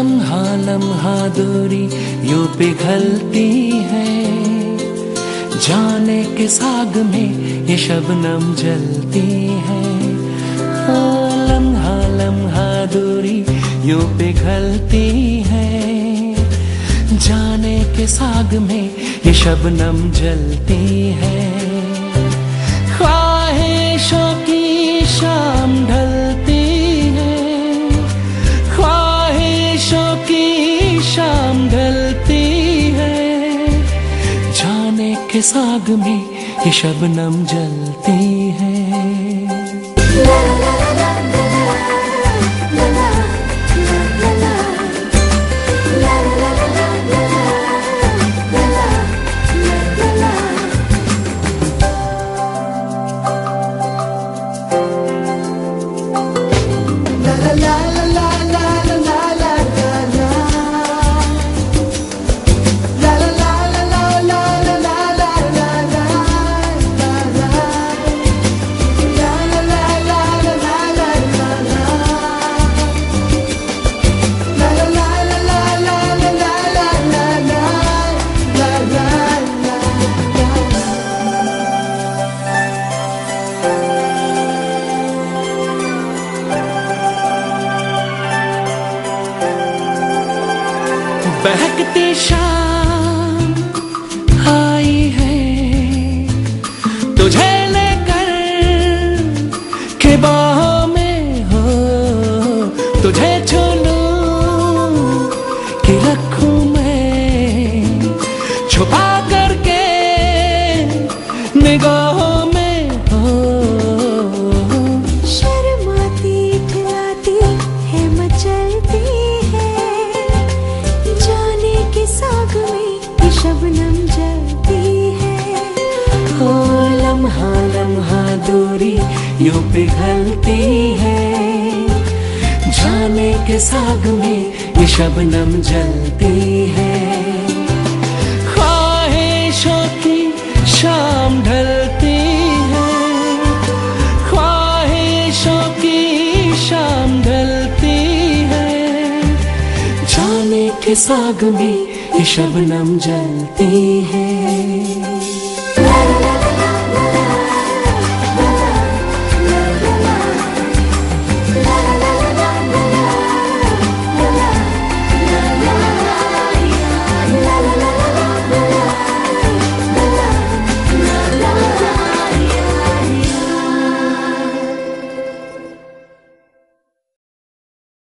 लम्हा लम्हा दूरी, यू पिघलती है। जाने के साग में ये शबनम जलती है। लम्हा लम्हा दूरी, यू पिघलती है। जाने के साग में ये शबनम जलती है। के साग में ये शबनम जलती है। बहकती शाम आई है। तुझे लेकर के बाहों में हो। तुझे छू लूँ कि रखूँ मैं। छुपा लम्हा लम्हा दूरी यूँ पिघलती है। जाने के साग में ये शबनम जलती है। ख्वाहिशों की शाम ढलती है। ख्वाहिशों की शाम ढलती है। जाने के साग में ये शबनम जलती है।